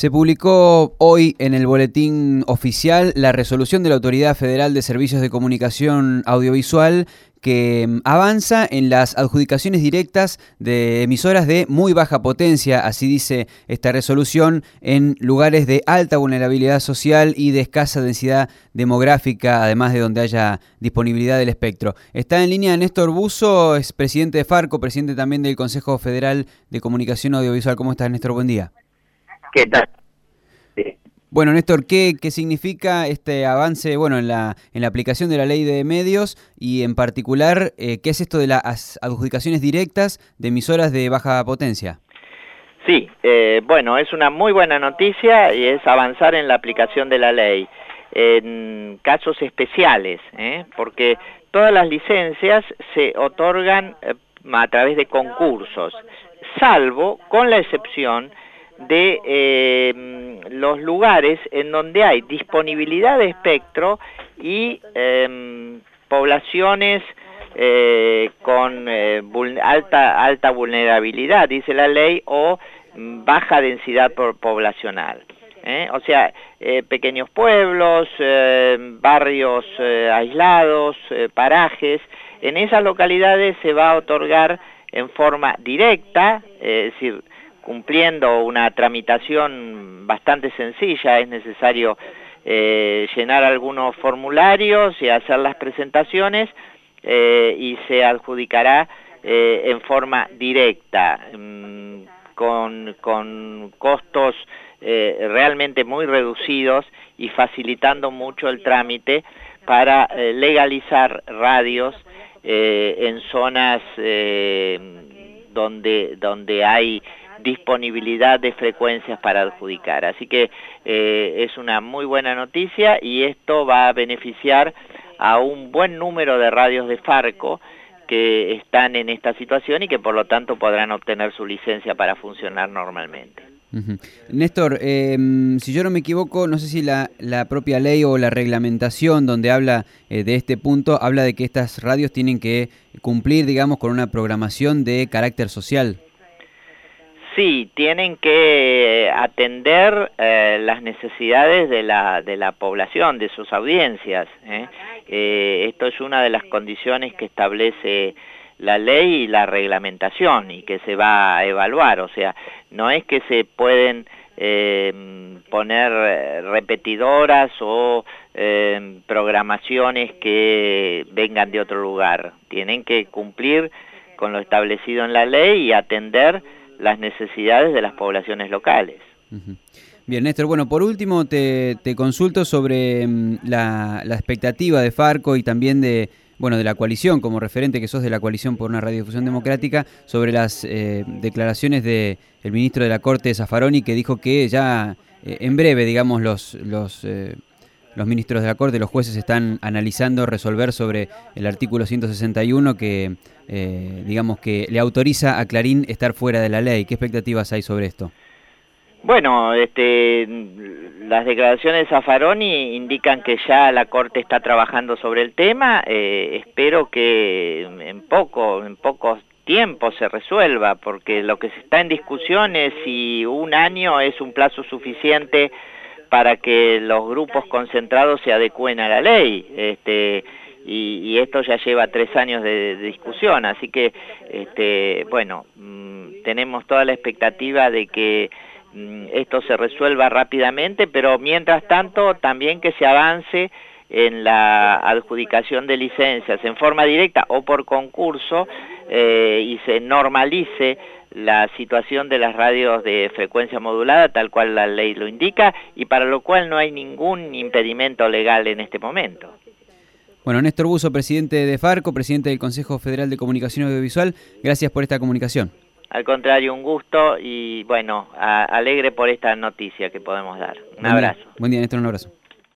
Se publicó hoy en el boletín oficial la resolución de la Autoridad Federal de Servicios de Comunicación Audiovisual que mm, avanza en las adjudicaciones directas de emisoras de muy baja potencia, así dice esta resolución, en lugares de alta vulnerabilidad social y de escasa densidad demográfica, además de donde haya disponibilidad del espectro. Está en línea Néstor Buzo, es presidente de Farco, presidente también del Consejo Federal de Comunicación Audiovisual. ¿Cómo estás, Néstor? Buen día. ¿Qué tal? Bueno, Néstor, ¿qué, ¿qué, significa este avance bueno, en, la, en la aplicación de la ley de medios y en particular, eh, qué es esto de las adjudicaciones directas de emisoras de baja potencia? Sí, eh, bueno, es una muy buena noticia y es avanzar en la aplicación de la ley en casos especiales, ¿eh? porque todas las licencias se otorgan a través de concursos, salvo con la excepción de eh, los lugares en donde hay disponibilidad de espectro y em, poblaciones eh, con eh, alta, alta vulnerabilidad, dice la ley, o mm, baja densidad poblacional. O sea, pequeños pueblos, barrios aislados, parajes, en esas localidades se va a otorgar en forma directa, es decir, cumpliendo una tramitación bastante sencilla, es necesario eh, llenar algunos formularios y hacer las presentaciones eh, y se adjudicará eh, en forma directa, mm, con, con, costos realmente muy reducidos y facilitando mucho el trámite para legalizar radios en zonas donde, donde hay disponibilidad de frecuencias para adjudicar. Así que eh, es una muy buena noticia y esto va a beneficiar a un buen número de radios de Farco que están en esta situación y que por lo tanto podrán obtener su licencia para funcionar normalmente. Néstor, em, si yo no me equivoco, no sé si la, propia ley o la reglamentación donde habla eh, de este punto, habla de que estas radios tienen que cumplir, digamos, con una programación de carácter social. Sí, tienen que atender eh, las necesidades de la, de la población, de sus audiencias. ¿eh? Eh, esto es una de las condiciones que establece la ley y la reglamentación y que se va a evaluar. O sea, no es que se pueden poner repetidoras o programaciones que vengan de otro lugar. Tienen que cumplir con lo establecido en la ley y atender las necesidades de las poblaciones locales. Bien, Néstor, bueno, por último te, consulto sobre mm, la, expectativa de Farco y también de, bueno, de la coalición, como referente que sos de la coalición por una radiodifusión democrática, sobre las eh, declaraciones del el ministro de la Corte, Zaffaroni, que dijo que ya eh, en breve, digamos, los... los eh, los ministros de la Corte, los jueces están analizando resolver sobre el artículo 161 que, eh, digamos, que le autoriza a Clarín estar fuera de la ley. ¿Qué expectativas hay sobre esto? Bueno, este, las declaraciones de Zaffaroni indican que ya la Corte está trabajando sobre el tema. Eh, espero que en poco, en pocos tiempos se resuelva, porque lo que se está en discusión es si un año es un plazo suficiente para que los grupos concentrados se adecúen a la ley. Este, y, esto ya lleva tres años de, discusión, así que, este, bueno, mm, tenemos toda la expectativa de que mm, esto se resuelva rápidamente, pero mientras tanto también que se avance en la adjudicación de licencias en forma directa o por concurso eh, y se normalice la situación de las radios de frecuencia modulada tal cual la ley lo indica y para lo cual no hay ningún impedimento legal en este momento. Bueno, Néstor Buzo, presidente de Farco, presidente del Consejo Federal de Comunicación Audiovisual, gracias por esta comunicación. Al contrario, un gusto y bueno, alegre por esta noticia que podemos dar. Un abrazo. Buen día, Néstor, un abrazo.